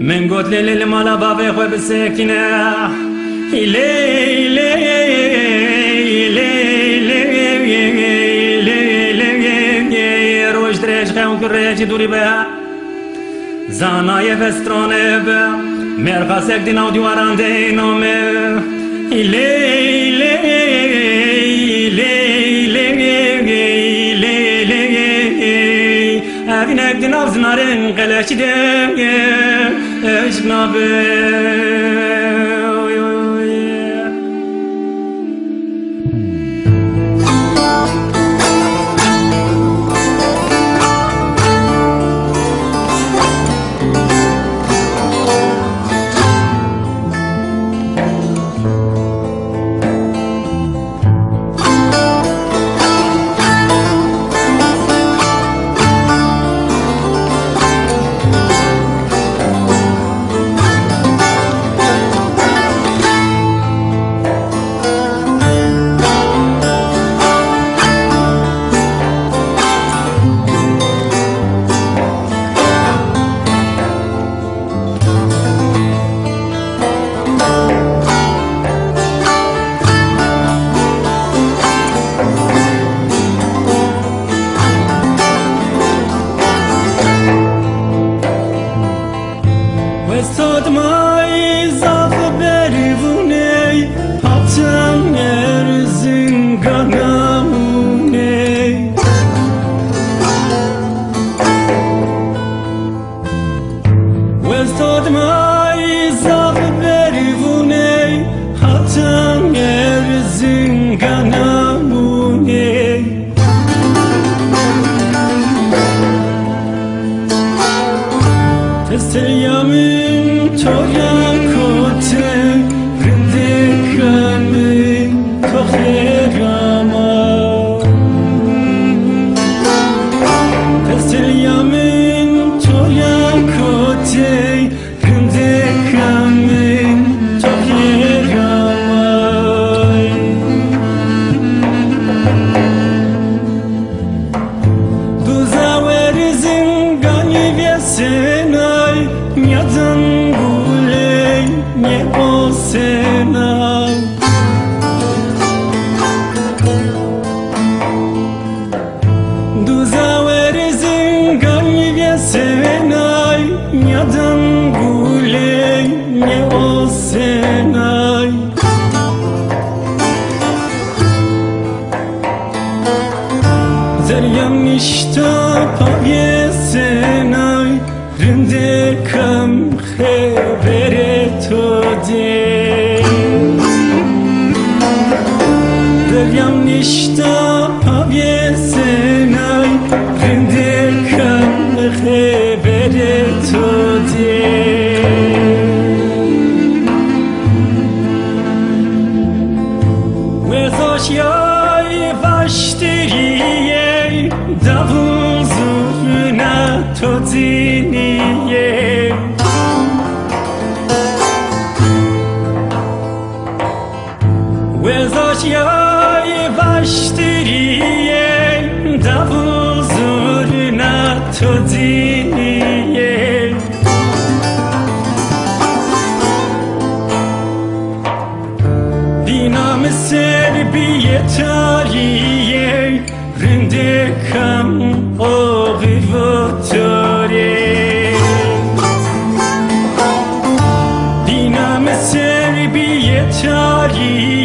من قلت لي ایلی ایلی ایلی ایلی ایلی ایلی ایلی إلي روش دريش خيون كريش دوري بها زاناي فستروني بها مرقاسك دينا وديواران دينو مي ایلی Yarın geleceğim Ecnabe Yalnız tadımı دریم نشتا پای سنای رنده کم خبر تو دی دریم نشتا پای سنای رنده کم خبر تو دی Where's your Double zulmüne todiniye Wezoş yay baştiriye Double zulmüne todiniye Dinamı serbiye tarihi pode ir.